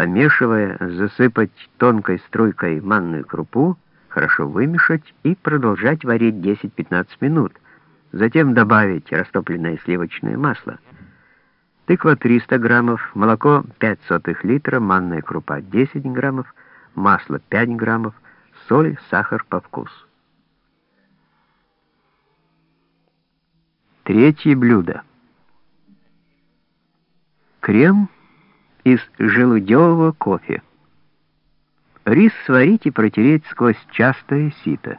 Помешивая, засыпать тонкой струйкой манную крупу, хорошо вымешать и продолжать варить 10-15 минут. Затем добавить растопленное сливочное масло. Тыква 300 граммов, молоко 5 сотых литра, манная крупа 10 граммов, масло 5 граммов, соль, сахар по вкусу. Третье блюдо. Крем из желудевого кофе. Рис сварить и протереть сквозь частое сито.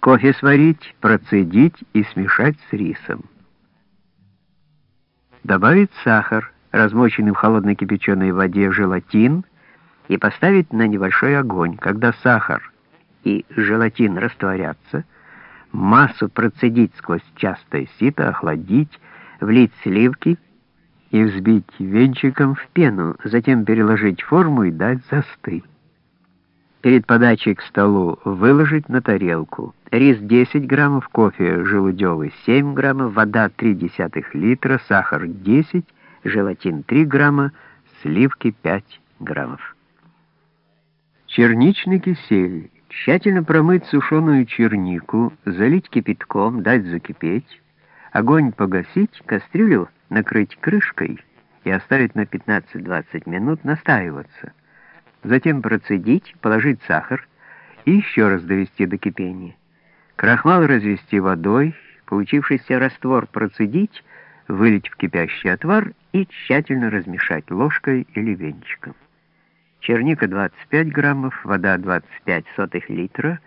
Кофе сварить, процедить и смешать с рисом. Добавить сахар, размоченный в холодной кипяченой воде желатин и поставить на небольшой огонь. Когда сахар и желатин растворятся, массу процедить сквозь частое сито, охладить, влить сливки и взбить венчиком в пену, затем переложить форму и дать застыть. Перед подачей к столу выложить на тарелку рис 10 граммов, кофе желудевый 7 граммов, вода 0,3 литра, сахар 10, желатин 3 грамма, сливки 5 граммов. Черничный кисель. Тщательно промыть сушеную чернику, залить кипятком, дать закипеть, огонь погасить, кастрюлю накрыть крышкой и оставить на 15-20 минут настаиваться. Затем процедить, положить сахар и еще раз довести до кипения. Крахмал развести водой, получившийся раствор процедить, вылить в кипящий отвар и тщательно размешать ложкой или венчиком. Черника 25 граммов, вода 25 сотых литра,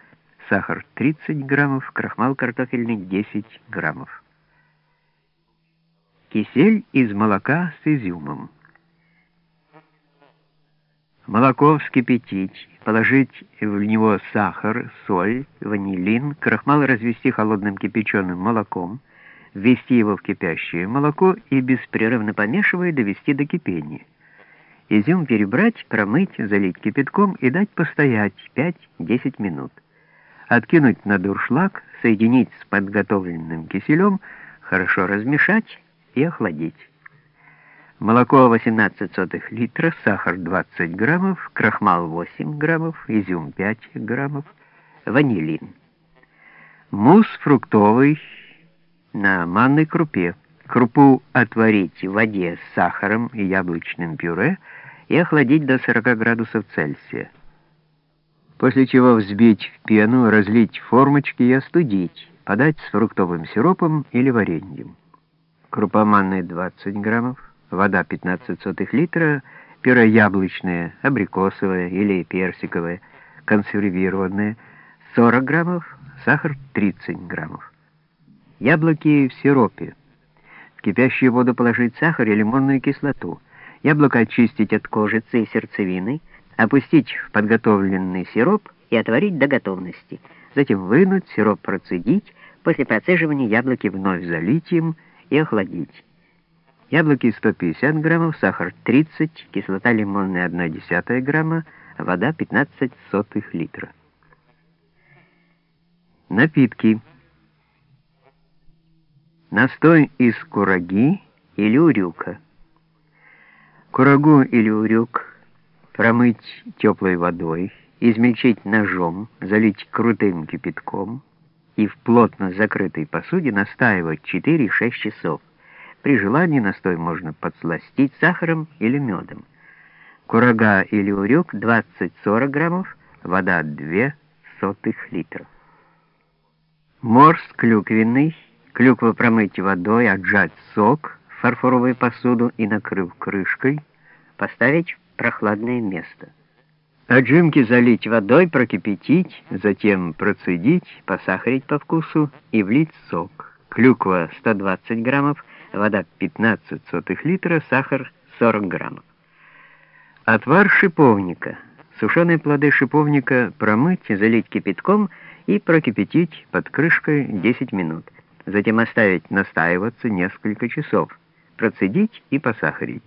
сахар 30 граммов, крахмал картофельный 10 граммов. Кисель из молока с изюмом. Молоко вскипятить, положить в него сахар, соль, ванилин, крахмал развести холодным кипяченым молоком, ввести его в кипящее молоко и беспрерывно помешивая довести до кипения. Изюм перебрать, промыть, залить кипятком и дать постоять 5-10 минут. Откинуть на дуршлаг, соединить с подготовленным киселем, хорошо размешать, и охладить. Молоко 18 сотых литра, сахар 20 граммов, крахмал 8 граммов, изюм 5 граммов, ванилин. Мусс фруктовый на манной крупе. Крупу отварить в воде с сахаром и яблочным пюре и охладить до 40 градусов Цельсия. После чего взбить в пену, разлить в формочки и остудить, подать с фруктовым сиропом или вареньем крупа манная 20 граммов, вода 15 сотых литра, пюре яблочное, абрикосовое или персиковое, консервированное, 40 граммов, сахар 30 граммов. Яблоки в сиропе. В кипящую воду положить сахар и лимонную кислоту. Яблоко очистить от кожицы и сердцевины, опустить в подготовленный сироп и отварить до готовности. Затем вынуть, сироп процедить, после процеживания яблоки вновь залить им, и охладить. Яблоки 150 граммов, сахар 30, кислота лимонная 1,1 грамма, вода 15 сотых литра. Напитки. Настой из кураги или урюка. Курагу или урюк промыть теплой водой, измельчить ножом, залить крутым кипятком, и в плотно закрытой посуде настаивать 4-6 часов. При желании настой можно подсластить сахаром или медом. Курага или урюк 20-40 граммов, вода 2 сотых литров. Морс клюквенный, клюкву промыть водой, отжать сок в фарфоровую посуду и, накрыв крышкой, поставить в прохладное место. Отжимки залить водой, прокипятить, затем процедить, посахарить по вкусу и влить сок. Клюква 120 граммов, вода 15 сотых литра, сахар 40 граммов. Отвар шиповника. Сушеные плоды шиповника промыть, залить кипятком и прокипятить под крышкой 10 минут. Затем оставить настаиваться несколько часов. Процедить и посахарить.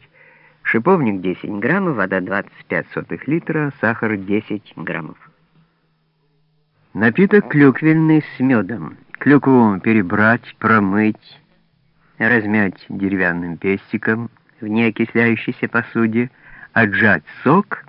Шиповник 10 граммов, вода 25 сотых литра, сахар 10 граммов. Напиток клюквенный с медом. Клюкву перебрать, промыть, размять деревянным пестиком в неокисляющейся посуде, отжать сок